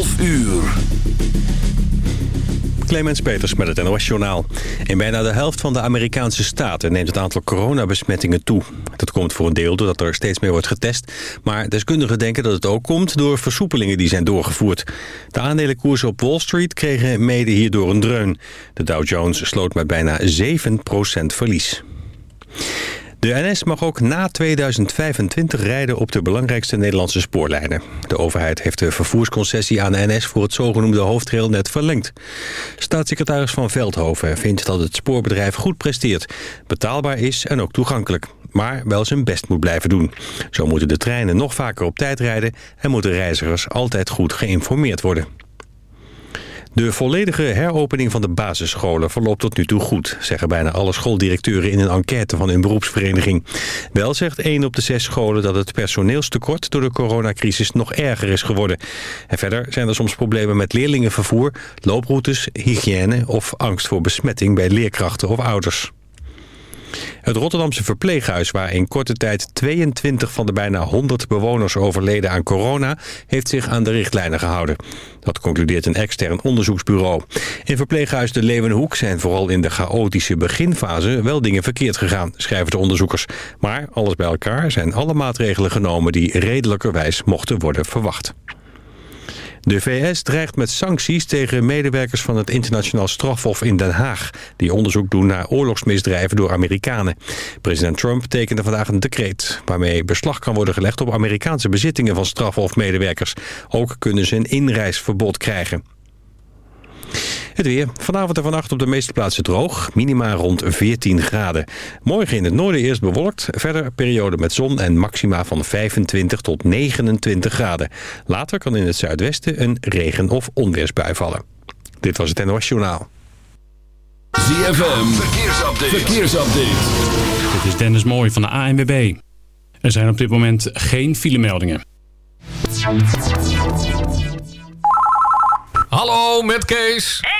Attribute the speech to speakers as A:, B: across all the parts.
A: 12 uur.
B: Clemens Peters met het NOS Journaal. In bijna de helft van de Amerikaanse staten neemt het aantal coronabesmettingen toe. Dat komt voor een deel doordat er steeds meer wordt getest. Maar deskundigen denken dat het ook komt door versoepelingen die zijn doorgevoerd. De aandelenkoersen op Wall Street kregen mede hierdoor een dreun. De Dow Jones sloot met bijna 7% verlies. De NS mag ook na 2025 rijden op de belangrijkste Nederlandse spoorlijnen. De overheid heeft de vervoersconcessie aan de NS voor het zogenoemde hoofdrailnet verlengd. Staatssecretaris Van Veldhoven vindt dat het spoorbedrijf goed presteert, betaalbaar is en ook toegankelijk. Maar wel zijn best moet blijven doen. Zo moeten de treinen nog vaker op tijd rijden en moeten reizigers altijd goed geïnformeerd worden. De volledige heropening van de basisscholen verloopt tot nu toe goed... zeggen bijna alle schooldirecteuren in een enquête van hun beroepsvereniging. Wel zegt één op de zes scholen dat het personeelstekort... door de coronacrisis nog erger is geworden. En verder zijn er soms problemen met leerlingenvervoer... looproutes, hygiëne of angst voor besmetting bij leerkrachten of ouders. Het Rotterdamse verpleeghuis, waar in korte tijd 22 van de bijna 100 bewoners overleden aan corona, heeft zich aan de richtlijnen gehouden. Dat concludeert een extern onderzoeksbureau. In verpleeghuis De Leeuwenhoek zijn vooral in de chaotische beginfase wel dingen verkeerd gegaan, schrijven de onderzoekers. Maar alles bij elkaar zijn alle maatregelen genomen die redelijkerwijs mochten worden verwacht. De VS dreigt met sancties tegen medewerkers van het internationaal strafhof in Den Haag... die onderzoek doen naar oorlogsmisdrijven door Amerikanen. President Trump tekende vandaag een decreet... waarmee beslag kan worden gelegd op Amerikaanse bezittingen van strafhofmedewerkers. Ook kunnen ze een inreisverbod krijgen. Het weer. Vanavond en vannacht op de meeste plaatsen droog. Minima rond 14 graden. Morgen in het noorden eerst bewolkt. Verder periode met zon en maxima van 25 tot 29 graden. Later kan in het zuidwesten een regen- of onweersbui vallen. Dit was het NOS Journaal.
A: ZFM. Verkeersupdate. Verkeersupdate.
C: Dit is Dennis Mooij van de ANWB. Er zijn op dit moment geen filemeldingen.
D: Hallo, met Kees.
E: Hey.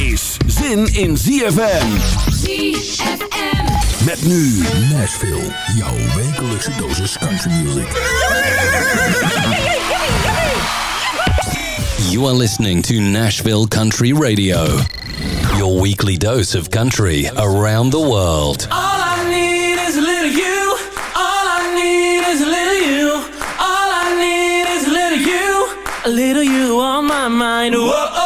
A: is zin in ZFM.
F: ZFM.
A: Met nu Nashville, jouw wekelijkse dosis country music.
G: You are listening to Nashville Country Radio. Your weekly dose of country around the world.
H: All I need is a little you. All I need is a little you. All I need is a little you. A little you on my mind. Whoa. Whoa,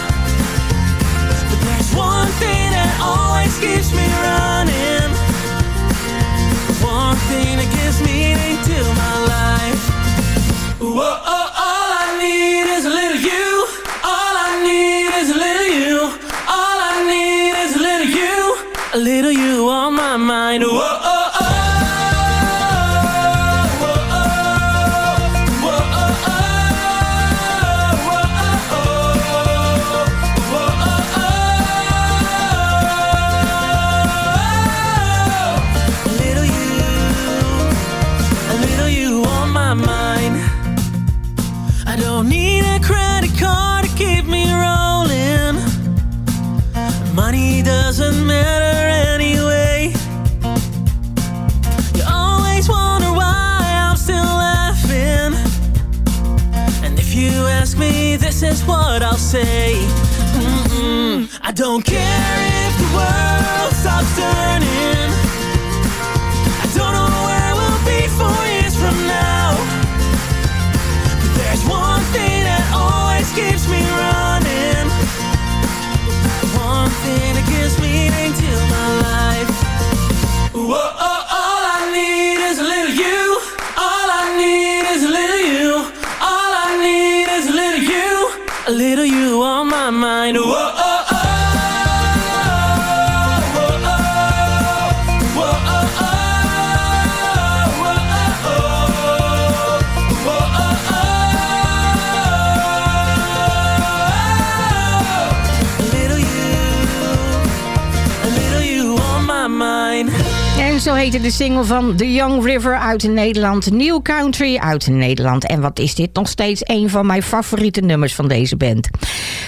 H: One thing that always keeps me running. One thing that gives meaning to my life. Whoa, oh, all I need is a little you. All I need is a little you. All I need is a little you. A little you on my mind. Whoa, oh. Say. Mm-mm. I don't care
F: heette de single van The Young River uit Nederland. New Country uit Nederland. En wat is dit nog steeds een van mijn favoriete nummers van deze band.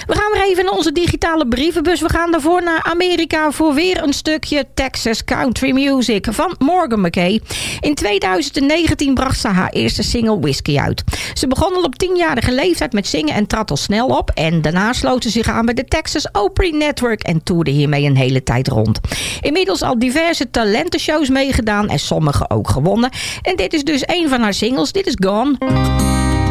F: We gaan weer even naar onze digitale brievenbus. We gaan daarvoor naar Amerika voor weer een stukje Texas Country Music van Morgan McKay. In 2019 bracht ze haar eerste single Whiskey uit. Ze begon al op 10-jarige leeftijd met zingen en trad al snel op. En daarna sloot ze zich aan bij de Texas Opry Network en toerde hiermee een hele tijd rond. Inmiddels al diverse talentenshows meegedaan en sommige ook gewonnen. En dit is dus een van haar singles. Dit is Gone.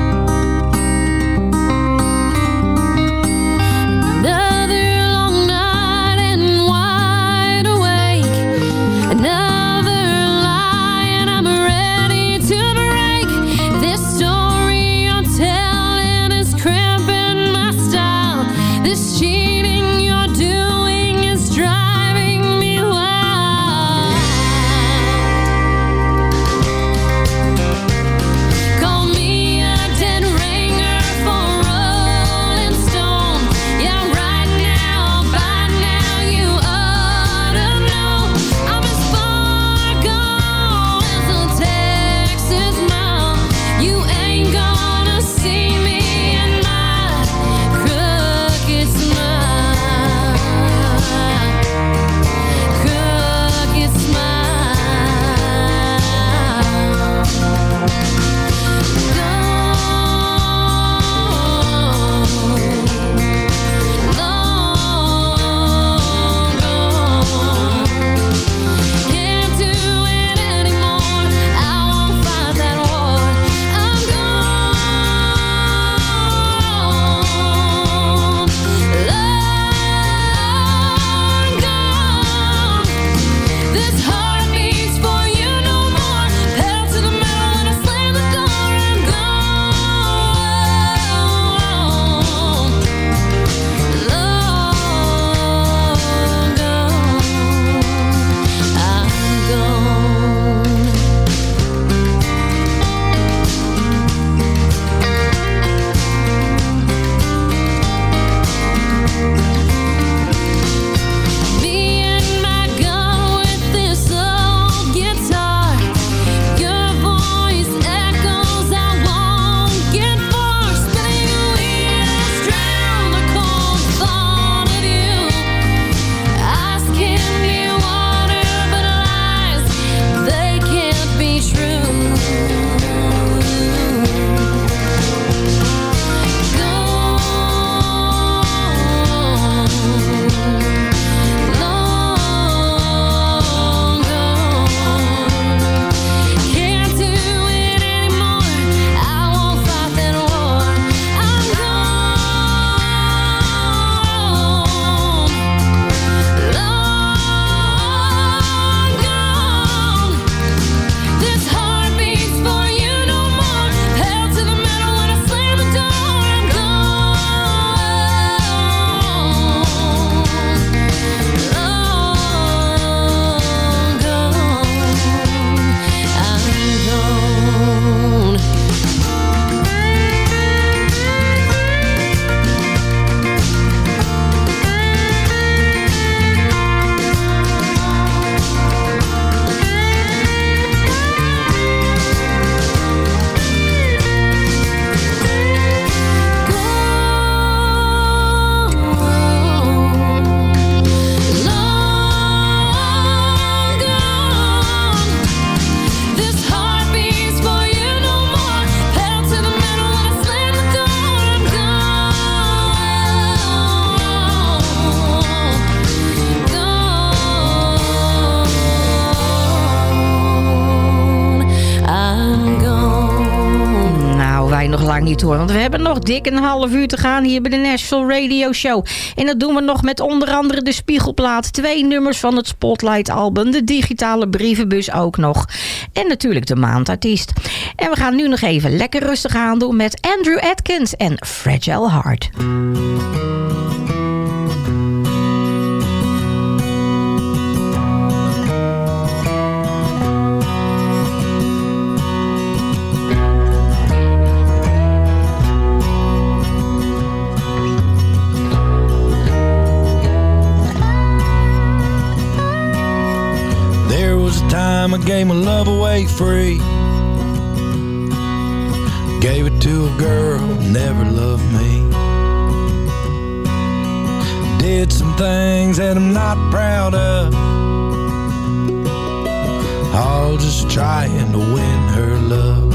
F: Want we hebben nog dik een half uur te gaan hier bij de Nashville Radio Show. En dat doen we nog met onder andere de Spiegelplaat. Twee nummers van het Spotlight album. De digitale brievenbus ook nog. En natuurlijk de maandartiest. En we gaan nu nog even lekker rustig aan doen met Andrew Atkins en Fragile Heart.
I: Time I gave my love away free. Gave it to a girl who never loved me. Did some things that I'm not proud of. All just trying to win her love.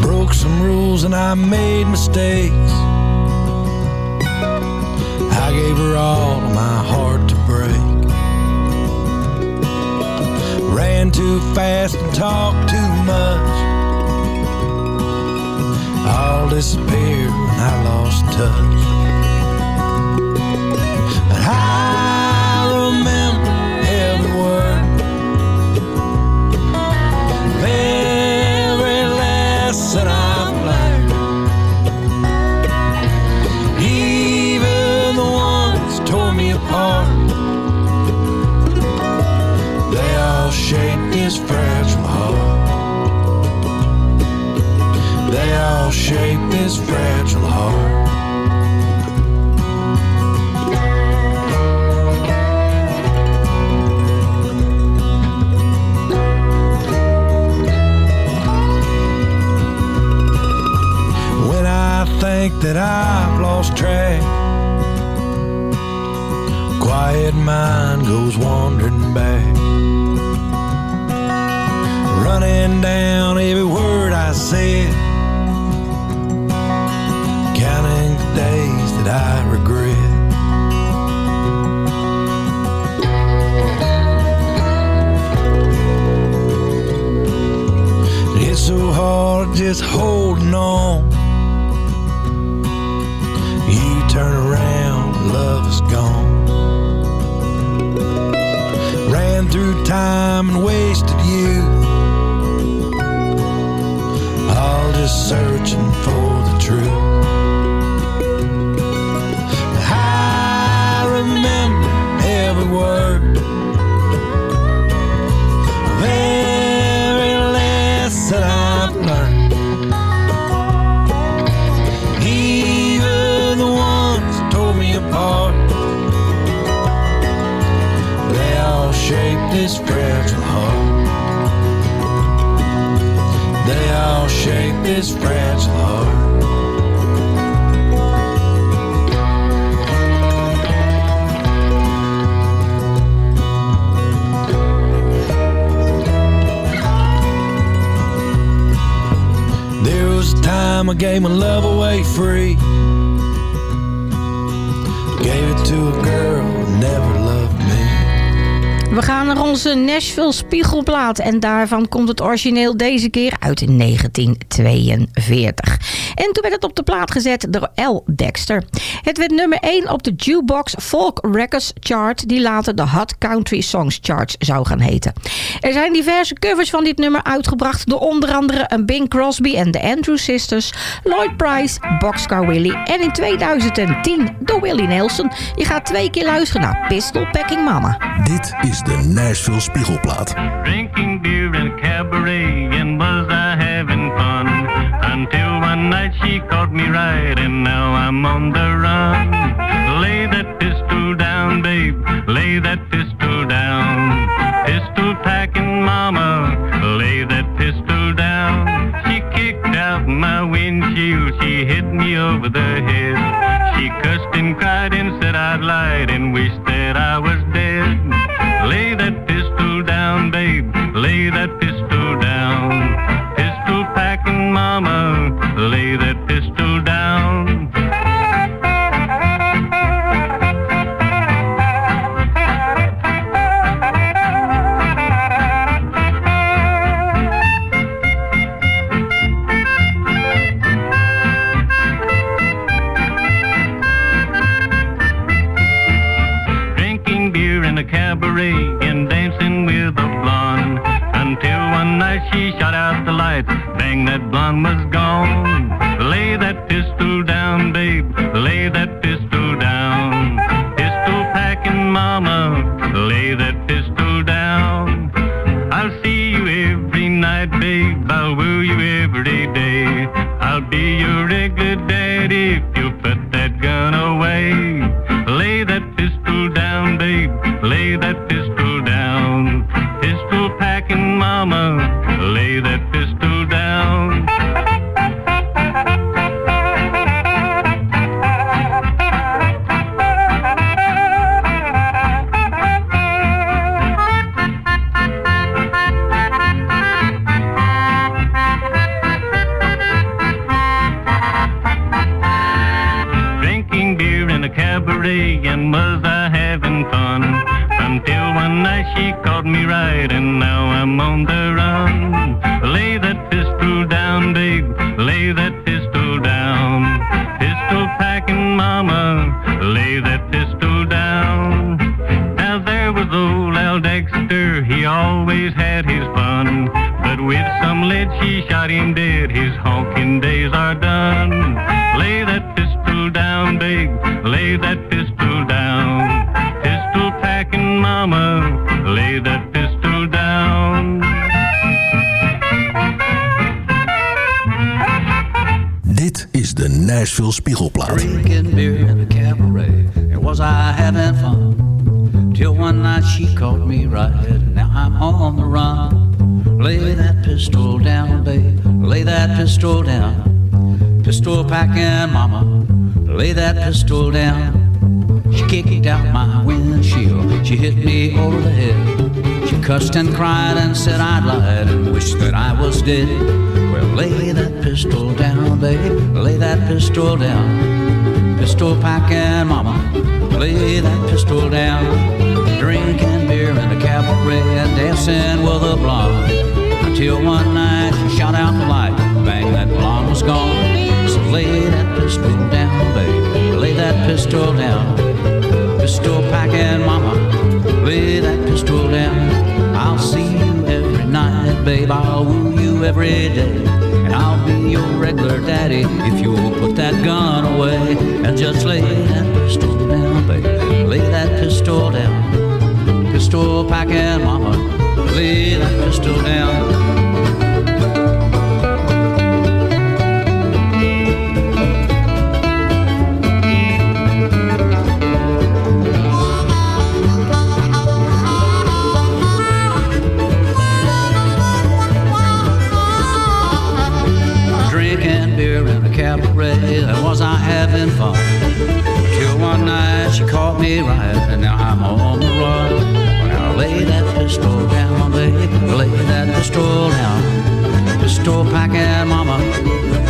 I: Broke some rules and I made mistakes. Fast and talk too much. All disappeared when I lost touch. Lost track, quiet mind goes wandering back. Running down every word I said, counting the days that I regret. It's so hard just holding on. Just searching for the truth. This fragile heart. There was a time I gave my love away free.
F: We gaan naar onze Nashville Spiegelplaat. En daarvan komt het origineel deze keer uit 1942. En toen werd het op de plaat gezet door L. Dexter. Het werd nummer 1 op de Jukebox Folk Records Chart... die later de Hot Country Songs Chart zou gaan heten. Er zijn diverse covers van dit nummer uitgebracht... door onder andere een Bing Crosby en de Andrew Sisters... Lloyd Price, Boxcar Willie en in 2010 door Willie Nelson. Je gaat twee keer luisteren naar Pistol Packing Mama.
J: Dit is de Nashville Spiegelplaat.
K: drinking beer in cabaret and was I having fun until night she caught me right and now I'm on the run. Lay that pistol down babe lay that pistol down. Pistol packing mama lay that pistol down. She kicked out my windshield she hit me over the head. She cussed and cried and said I'd lied and wished that I was are done lay that pistol down, babe. Lay that pistol down. Pistol packing mama. Lay that pistol down.
J: Dit is de Nashville Spiegelplaat.
L: Drinking beer in the cabaret, and was I having fun? Till one night she caught me right, now I'm on the run. Lay that pistol down, babe. Lay that pistol down. Pistol packing, mama. Lay that pistol down. She kicked out my windshield. She hit me over the head. She cussed and cried and said I'd lied and wished that I was dead. Well, lay that pistol down, babe. Lay that pistol down. Pistol packing, mama. Lay that pistol down. Drinking beer in a cabaret and dancing with a blonde. Until one night she shot out the light. Lay that pistol down, babe. Lay that pistol down. Pistol packing, mama. Lay that pistol down. I'll see you every night, babe. I'll woo you every day. And I'll be your regular daddy if you'll put that gun away. And just lay that pistol down, babe. Lay that pistol down. Pistol packing, mama. Lay that pistol down. Night me right, and now I'm on the run. Now lay that pistol down, baby. Lay that pistol down. Pistol packing, mama.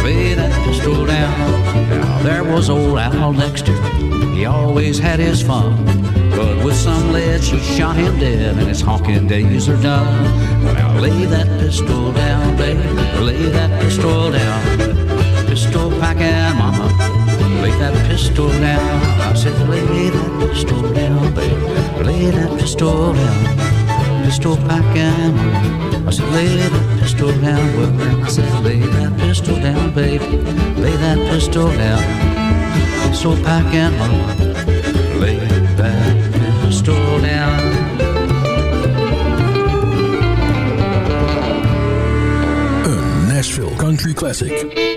L: Lay that pistol down. Now there was old Al Dexter. He always had his fun. But with some lead, she shot him dead, and his honking days are done. Now lay that pistol down, baby. Lay that pistol down. Pistol packing, mama. Lay that pistol down. I said, lay that pistol down, baby. Lay that pistol down. Pistol packing, mama. I said, lay that pistol down. Well, I said, lay that pistol down, baby. Lay that pistol down. Pistol packing, mama. Lay that pistol down.
J: Nashville Country Classic.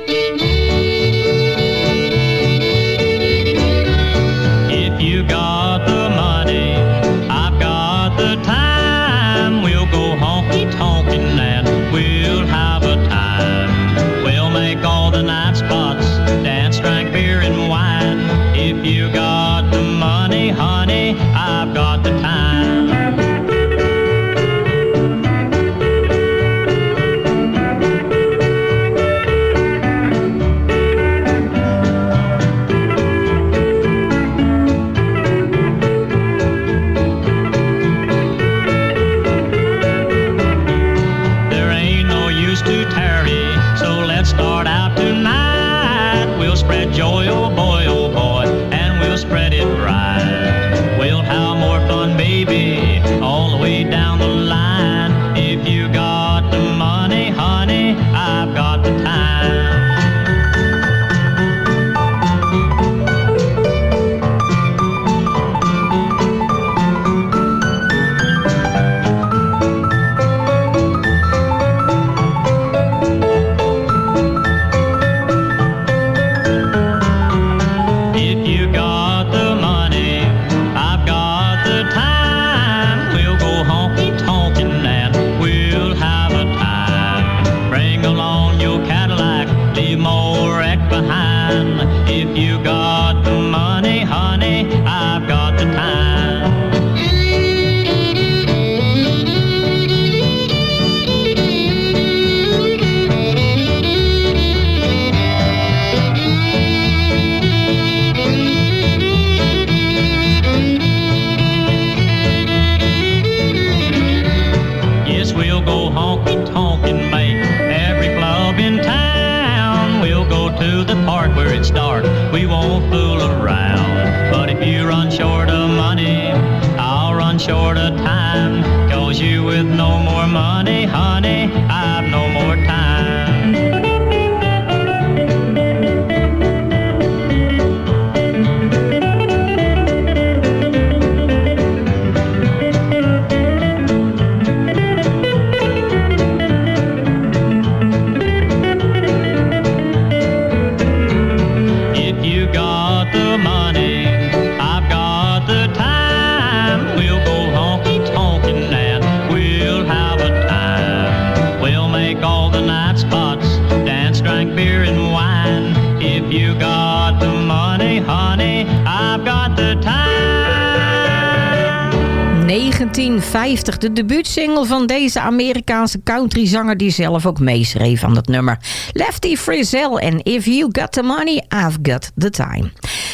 F: 1950, de debuutsingle van deze Amerikaanse countryzanger die zelf ook meeschreef aan het nummer. Lefty Frizzell en If You Got The Money, I've Got The Time.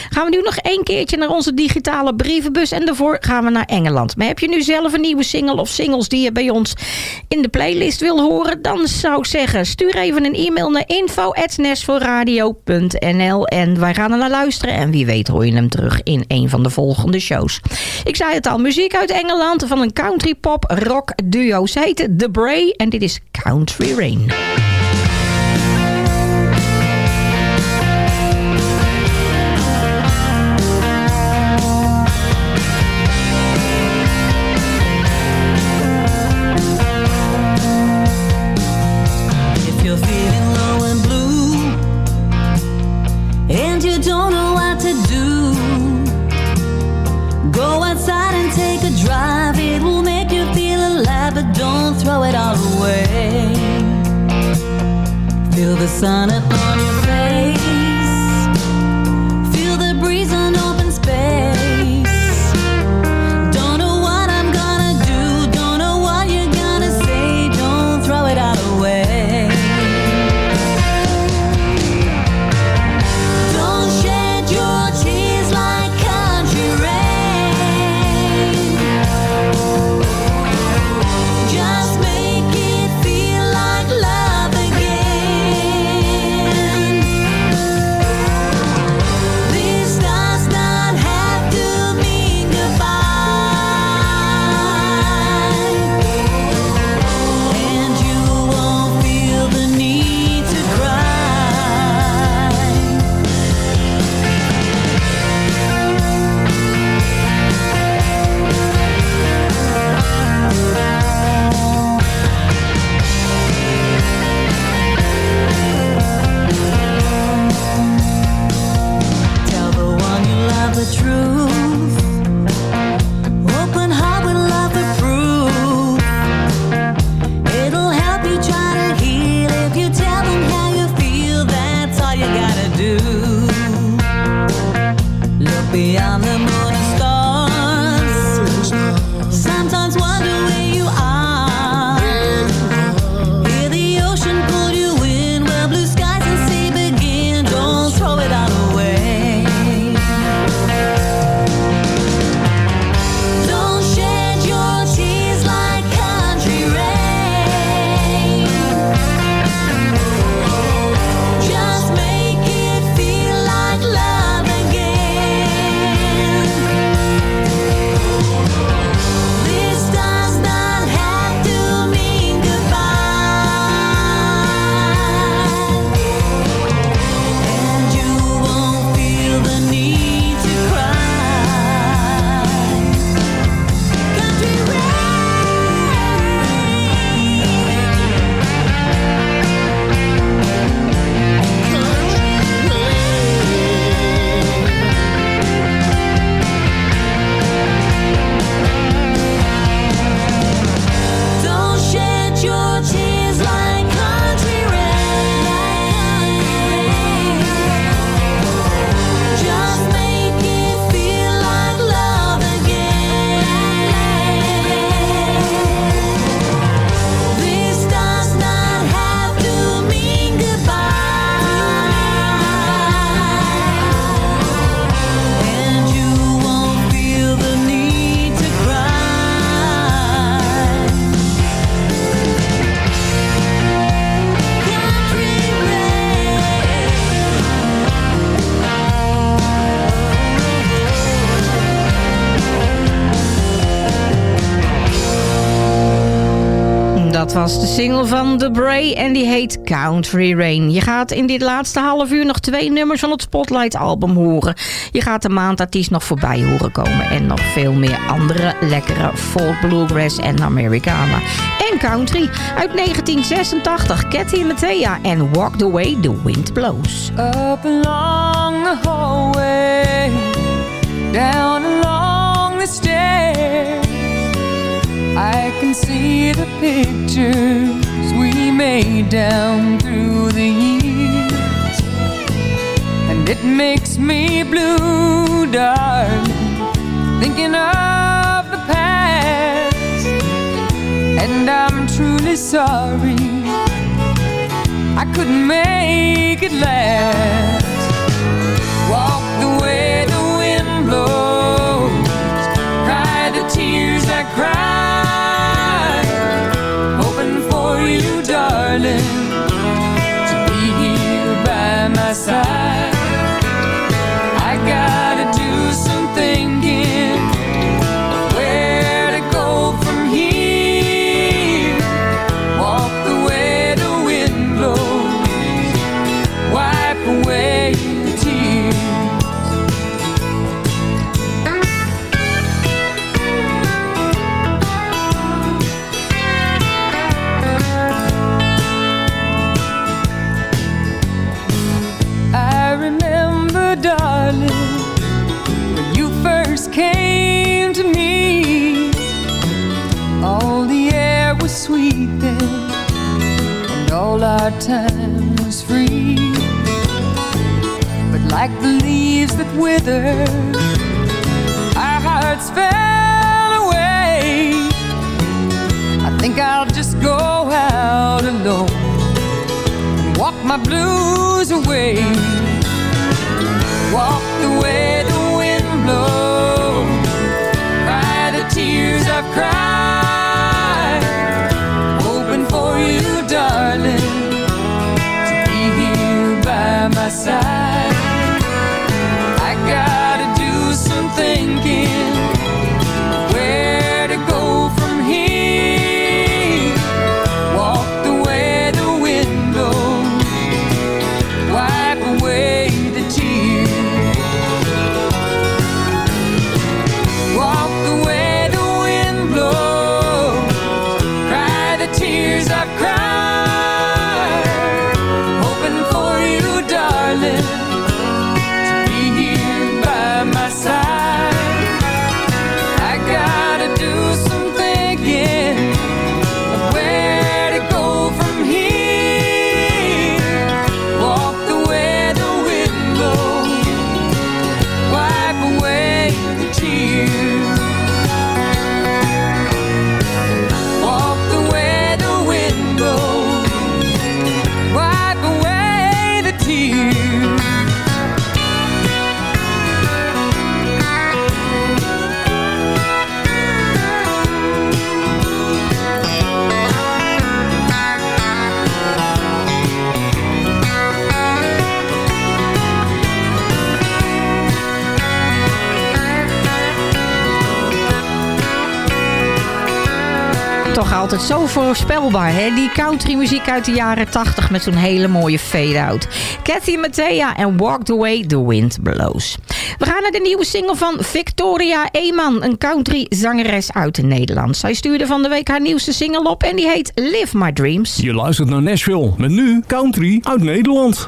F: Gaan we nu nog één keertje naar onze digitale brievenbus en daarvoor gaan we naar Engeland. Maar heb je nu zelf een nieuwe single of singles die je bij ons in de playlist wil horen? Dan zou ik zeggen, stuur even een e-mail naar info.nesforradio.nl en wij gaan er naar luisteren en wie weet hoor je hem terug in een van de volgende shows. Ik zei het al, muziek uit Engeland van een country pop rock duo. Ze heten The Bray en dit is Country Rain.
M: Sun upon
F: was de single van The Bray en die heet Country Rain. Je gaat in dit laatste half uur nog twee nummers van het Spotlight album horen. Je gaat de maandartiest nog voorbij horen komen. En nog veel meer andere lekkere folk, bluegrass en Americana. En country uit 1986. Cathy Mattea en Walk the Way the Wind Blows.
N: Up along the hallway, down along the stairs. I can see the pictures we made down through the years. And it makes me blue, darling, thinking of the past. And I'm truly sorry I couldn't make it last. Walk the way the wind blows, time was free. But like the leaves that wither, our hearts fell away. I think I'll just go out alone and walk my blues away. Walk the way the wind blows, cry the tears I've cried,
F: altijd zo voorspelbaar, hè? Die countrymuziek uit de jaren 80 met zo'n hele mooie fade-out. Cathy Mattea en Walk the Way the Wind Blows. We gaan naar de nieuwe single van Victoria Eeman, een country zangeres uit Nederland. Zij stuurde van de week haar nieuwste single op en die heet Live My Dreams.
J: Je luistert naar Nashville met nu country uit Nederland.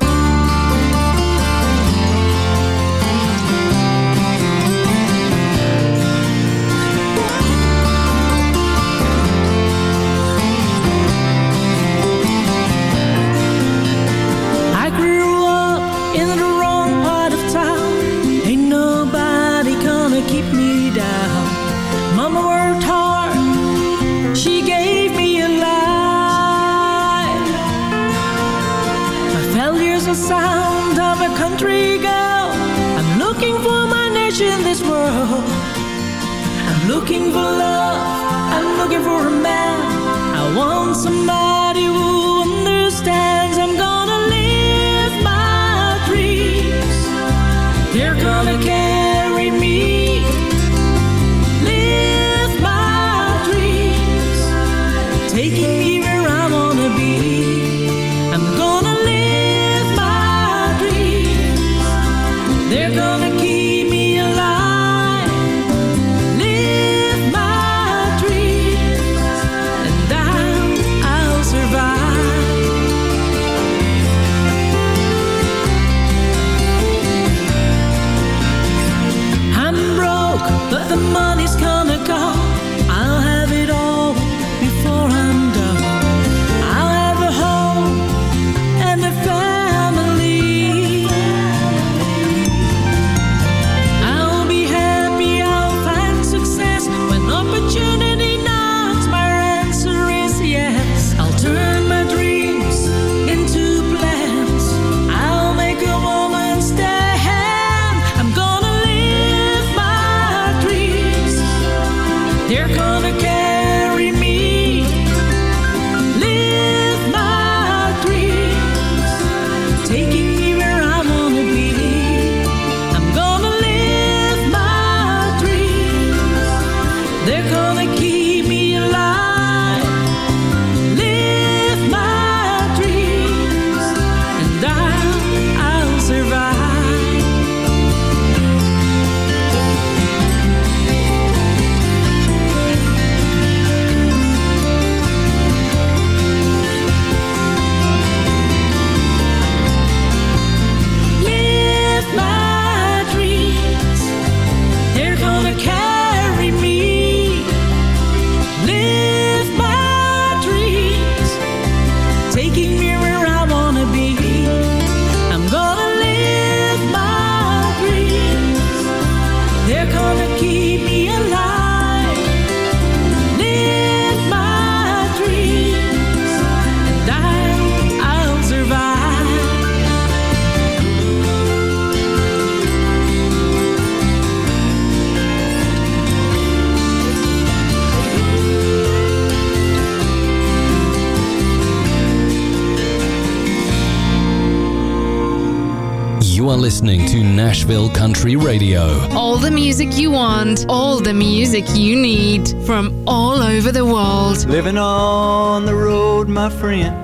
G: Nashville Country Radio.
O: All the music you want, all the music you need from all over the world.
P: Living on the road, my friend,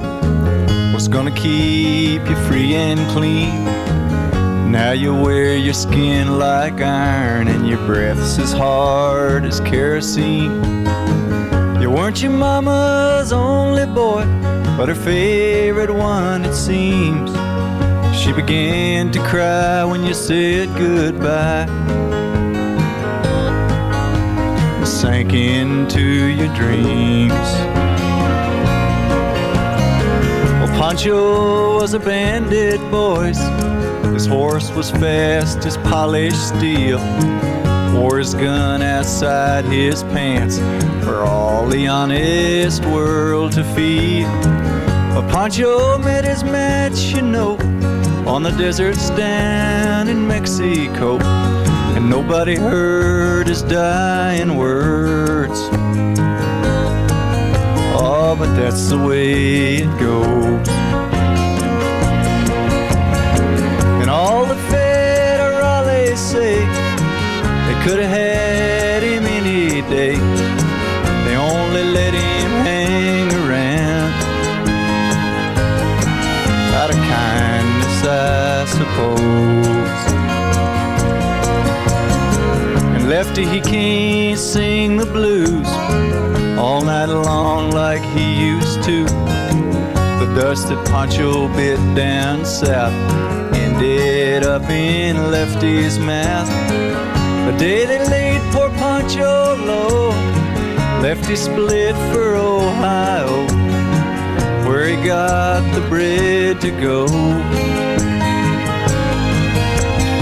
P: what's gonna keep you free and clean? Now you wear your skin like iron and your breath's as hard as kerosene. You weren't your mama's only boy, but her favorite one, it seems. She began to cry when you said goodbye. Sank into your dreams. Well, Pancho was a bandit, boys. His horse was fast as polished steel. Wore his gun outside his pants for all the honest world to feel. But Pancho met his match, you know, on the deserts down in Mexico. And nobody heard his dying words. Oh, but that's the way it goes. And all the federales say they could have had him any day. I suppose. And Lefty, he can't sing the blues all night long like he used to. The dust that Pancho bit down south ended up in Lefty's mouth. The day they laid poor Pancho low, Lefty split for Ohio, he got the bread to go.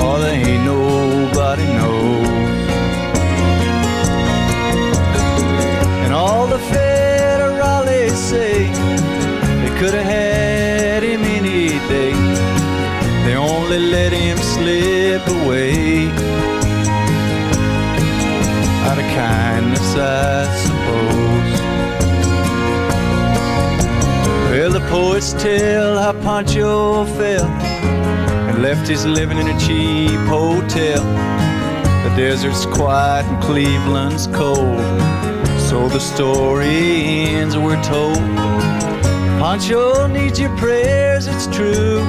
P: Oh, there ain't nobody knows. And all the federales say they could have had him any day. They only let him poets tell how Pancho fell and left his living in a cheap hotel. The desert's quiet and Cleveland's cold. So the story ends, we're told. Pancho needs your prayers, it's true.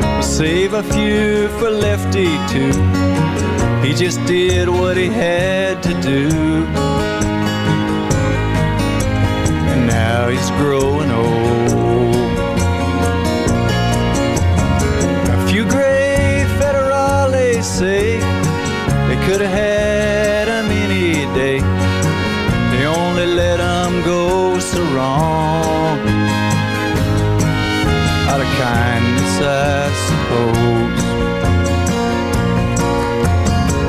P: But save a few for Lefty too. He just did what he had to do. And now he's growing old. Say they could have had him any day. They only let him go so wrong. Out of kindness, I suppose.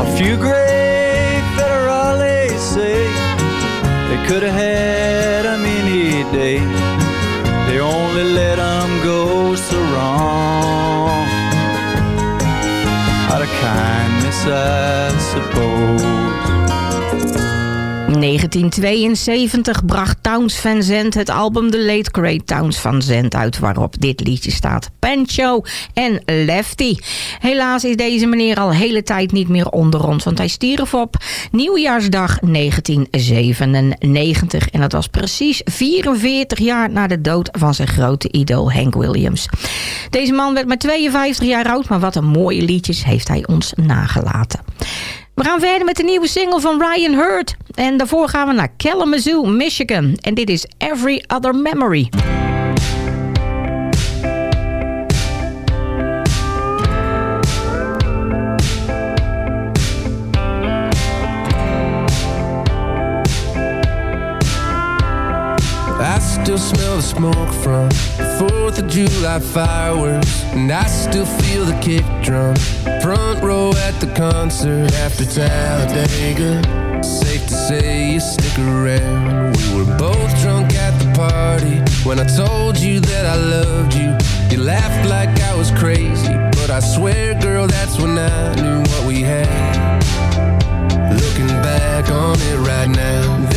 P: A few gray federales say they could have had him any day. They only let him go so wrong. Kindness, I suppose.
F: 1972 bracht Towns Van Zandt het album The Late Great Towns Van Zandt uit... waarop dit liedje staat. Pancho en Lefty. Helaas is deze meneer al hele tijd niet meer onder ons... want hij stierf op nieuwjaarsdag 1997. En dat was precies 44 jaar na de dood van zijn grote idool Hank Williams. Deze man werd maar 52 jaar oud... maar wat een mooie liedjes heeft hij ons nagelaten. We gaan verder met de nieuwe single van Ryan Hurd. En daarvoor gaan we naar Kalamazoo, Michigan. En dit is Every Other Memory.
Q: Still smell the smoke from the 4th of July fireworks. And I still feel the kick drum. Front row at the concert after Talladega. Safe to say you stick around. We were both drunk at the party When I told you that I loved you. You laughed like I was crazy But I swear girl that's when I knew what we had. Looking back on it right now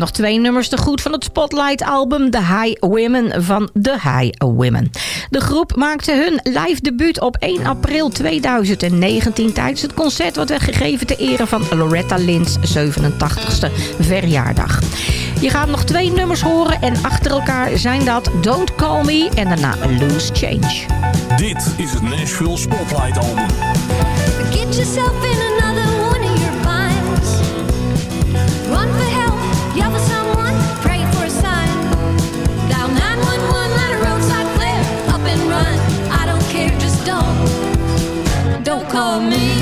F: nog twee nummers te goed van het Spotlight-album The High Women van The High Women. De groep maakte hun live debuut op 1 april 2019 tijdens het concert wat werd gegeven ter ere van Loretta Lynn's 87ste verjaardag. Je gaat nog twee nummers horen en achter elkaar zijn dat Don't Call Me en daarna Loose Change.
J: Dit is het Nashville Spotlight Album.
R: Get yourself in a call me.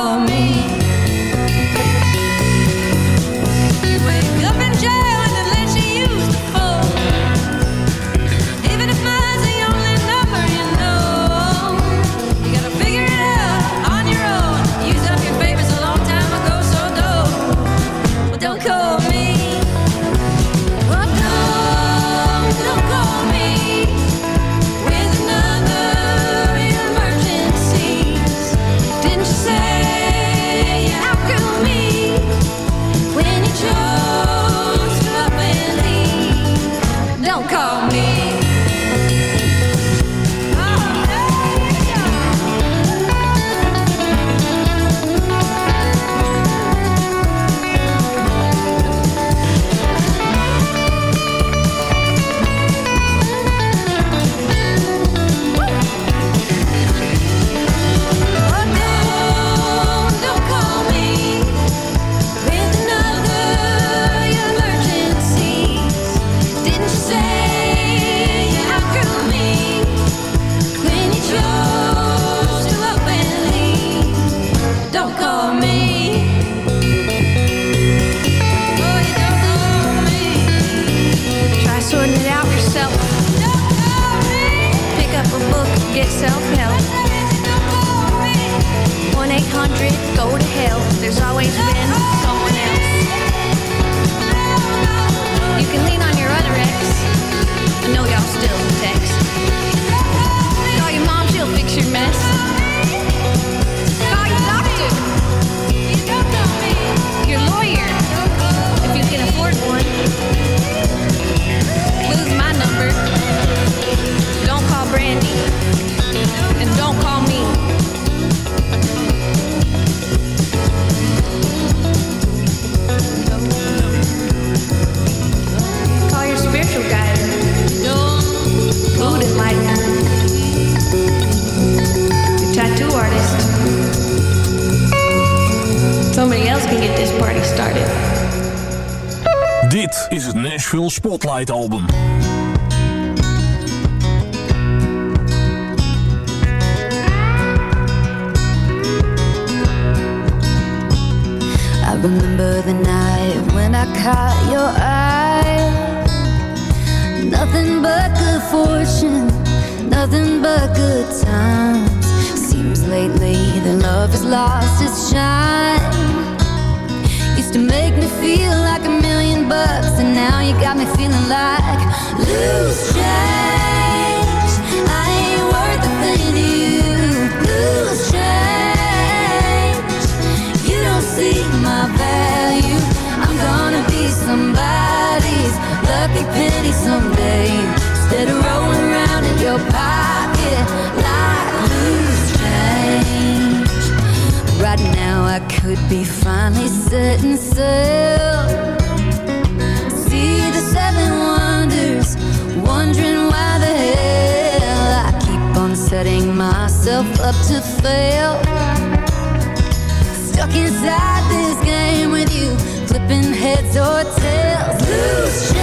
R: me.
J: Spotlight album. Could be finally setting sail. See the seven wonders, wondering why the hell I keep on setting myself up to fail. Stuck inside this game with you, flipping heads or tails. Loose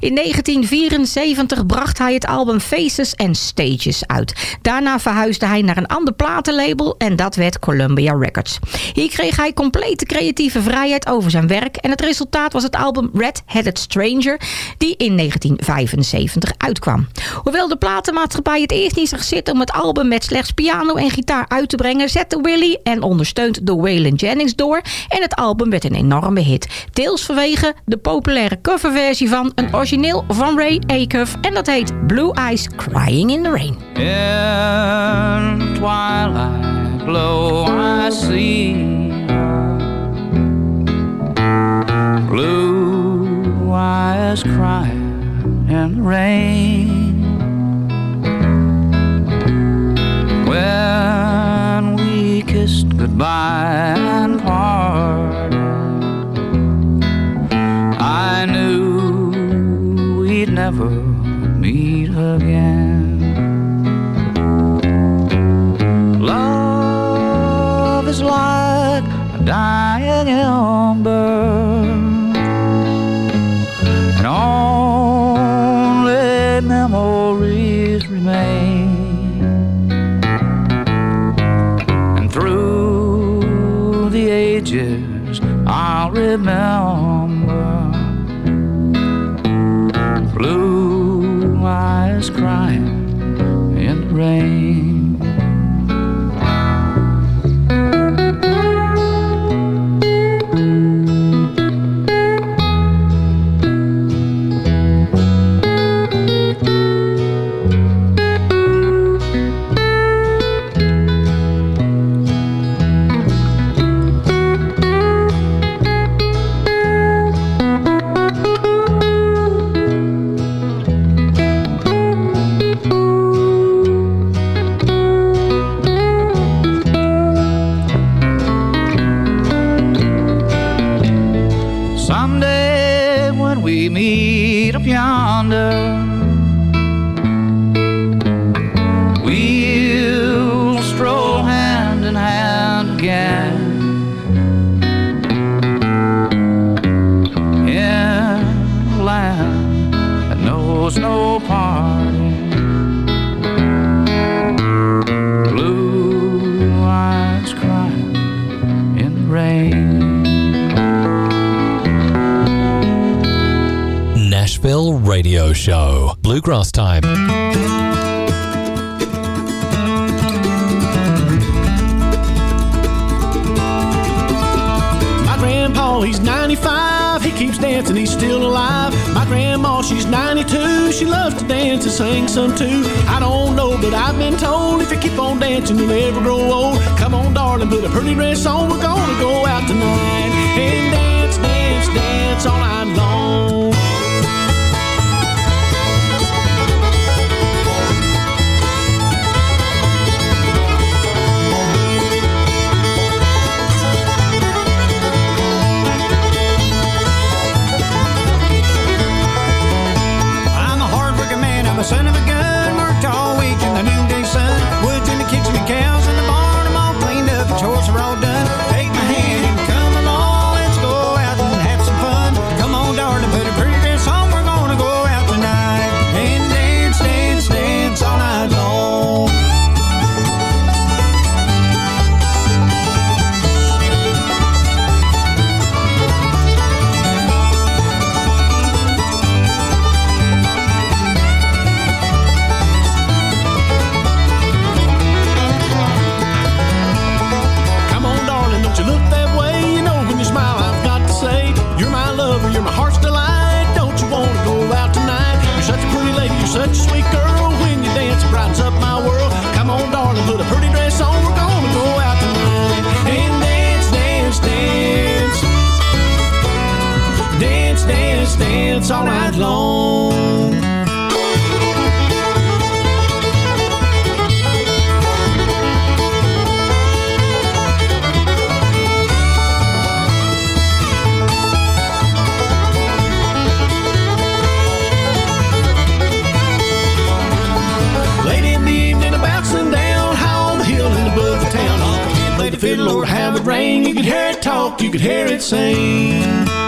J: In
F: 1974 bracht hij het album Faces and Stages uit. Daarna verhuisde hij naar een ander platenlabel en dat werd Columbia Records. Hier kreeg hij complete creatieve vrijheid over zijn werk en het resultaat was het album Red Headed Stranger die in 1975 uitkwam. Hoewel de platenmaatschappij het eerst niet zag zitten om het album met slechts piano en gitaar uit te brengen, zette Willie en ondersteund door Waylon Jennings door en het album werd een enorme hit. Deels vanwege de populaire coverversie van een origineel van Roy Acuff en dat heet Blue Eyes Crying in the Rain.
N: In twilight glow I see Blue eyes crying in the rain When we kissed goodbye and parted
S: dancing, he's still alive. My grandma, she's 92. She loves to dance and sing some too. I don't know, but I've been told if you keep on dancing, you'll never grow old. Come on, darling, put a pretty dress on. We're gonna go out tonight and dance, dance, all night long. Late in the evening, sundown, high on the hill town. Play the fiddle or have it rain. You could hear it talk, you could hear it sing.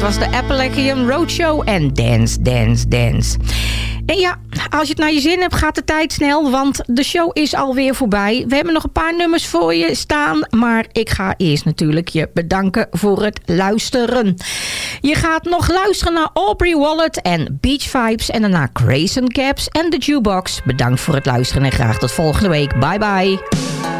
M: Dat was de Appalachian Roadshow en Dance, Dance, Dance. En ja, als je het naar je zin hebt, gaat de tijd snel, want de show is alweer voorbij. We hebben nog een paar nummers voor je staan, maar ik ga eerst natuurlijk je bedanken voor het luisteren. Je gaat nog luisteren naar Aubrey Wallet en Beach Vibes en daarna Grayson Caps en de Jukebox. Bedankt voor het luisteren en graag tot volgende week. Bye bye.